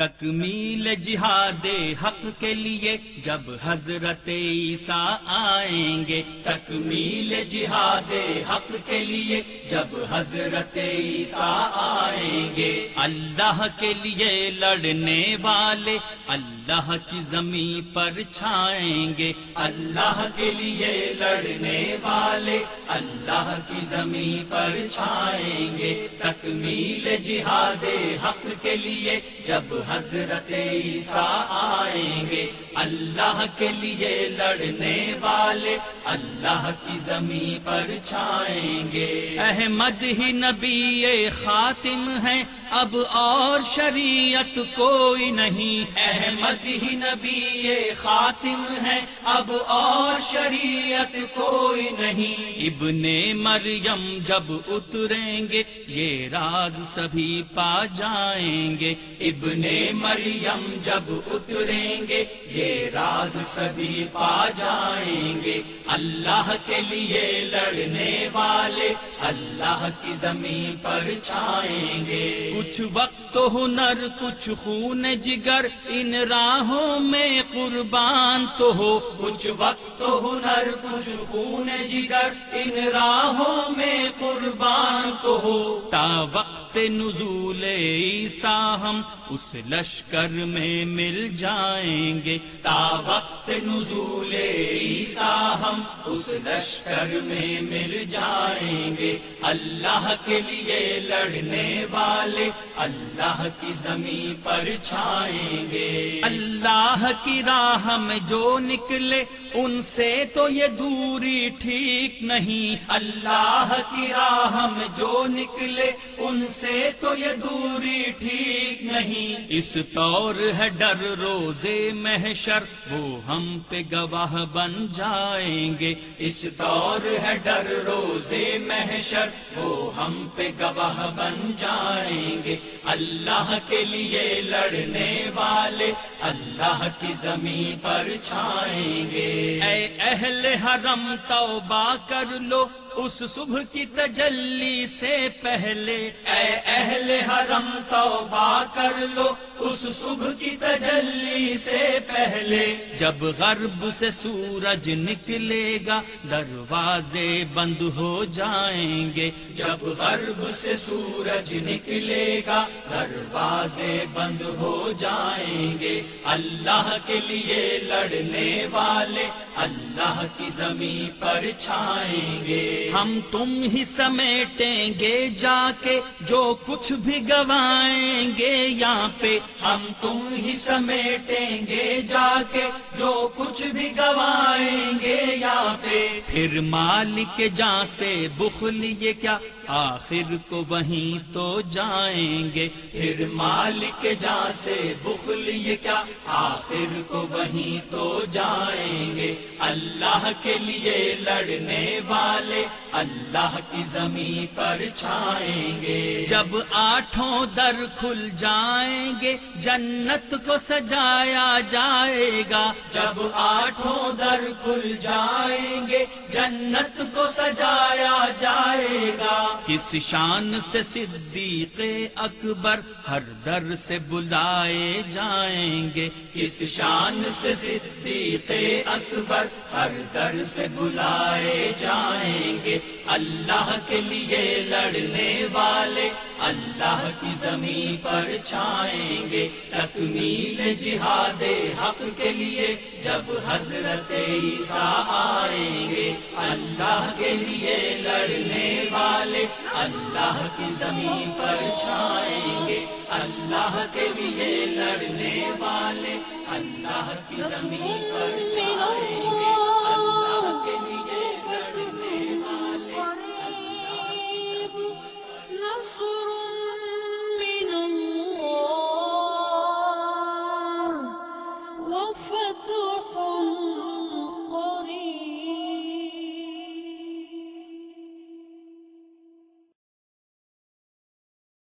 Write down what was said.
تکمیل جہاد حق کے لیے جب حضرت عیسیٰ آئیں گے، تکمیل جہاد حق کے لیے جب حضرت عیسیٰ آئیں گے۔ اللہ کے لیے لڑنے والے اللہ کی زمین پر چھائیں گے۔ اللہ کے لیے لڑنے والے اللہ کی زمین پر چھائیں گے۔ تکمیل جہاد حق کے لیے جب حضرت عیسیٰ آئیں گے۔ اللہ کے لیے لڑنے والے اللہ کی زمین پر چھائیں گے۔ احمد ہی نبی خاتم ہے اب اور شریعت کوئی نہیں۔ احمد ہی نبی خاتم ہے اب اور شریعت کوئی نہیں۔ ابن مریم جب اتریں گے، یہ راز سبھی پا جائیں گے۔ ابن مریم جب اتریں گے، یہ راز سبھی پا جائیں گے۔ اللہ کے لیے لڑنے والے اللہ کی زمین پر چھائیں گے۔ کچھ وقت ہنر، کچھ خون جگر، ان راہوں میں قربان تو ہو۔ کچھ وقت ہنر، کچھ خون جگر، ان راہوں میں قربان تو ہو۔ تا وقت نزول عیسیٰ ہم اس لشکر میں مل جائیں گے۔ تا وقت نزول عیسیٰ ہم اس لشکر میں مل جائیں گے۔ اللہ کے لیے لڑنے والے اللہ کی زمین پر چھائیں گے۔ اللہ کی راہ میں جو نکلے ان سے تو یہ دوری ٹھیک نہیں۔ اللہ کی راہ میں جو نکلے ان سے تو یہ دوری ٹھیک نہیں۔ اس طور ہے ڈر روزے محشر، وہ ہم پہ گواہ بن جائیں گے۔ اس طور ہے ڈر روزے محشر، وہ ہم پہ گواہ بن جائیں گے۔ اللہ کے لیے لڑنے والے اللہ کی زمین پر چھائیں گے۔ اے اہل حرم، توبہ کر لو۔ اس صبح کی تجلی سے پہلے اے اہل حرم، توبہ کر لو۔ اس صبح کی تجلی سے پہلے جب غرب سے سورج نکلے گا، دروازے بند ہو جائیں گے۔ جب غرب سے سورج نکلے گا، دروازے بند ہو جائیں گے۔ اللہ کے لیے لڑنے والے اللہ کی زمین پر چھائیں گے۔ ہم تم ہی سمیٹیں گے جا کے، جو کچھ بھی گوائیں گے یہاں پہ ہم تم ہی سمیٹیں گے جا کے، جو کچھ بھی گوائیں گے یہاں پہ۔ پھر مالک جا سے بخل یہ کیا؟ آخر کو وہیں تو جائیں گے۔ پھر مالک جا سے بخل یہ کیا؟ آخر کو وہیں تو جائیں گے۔ اللہ کے لیے لڑنے والے اللہ کی زمین پر چھائیں گے۔ جب آٹھوں در کھل جائیں گے، جنت کو سجایا جائے گا۔ جب آٹھوں در کھل جائیں گے، جنت کو سجایا جائے گا۔ کس شان سے صدیق اکبر ہر در سے بلائے جائیں گے۔ کس شان سے صدیق اکبر ہر در سے بلائے جائیں گے۔ اللہ کے لیے لڑنے والے اللہ کی زمین پر چھائیں گے۔ تکمیل جہاد حق کے لیے جب حضرت عیسیٰ آئیں گے۔ اللہ کے لیے لڑنے والے اللہ کی زمین پر چھائیں گے۔ اللہ کے لیے لڑنے والے اللہ کی زمین پر چھائیں گے۔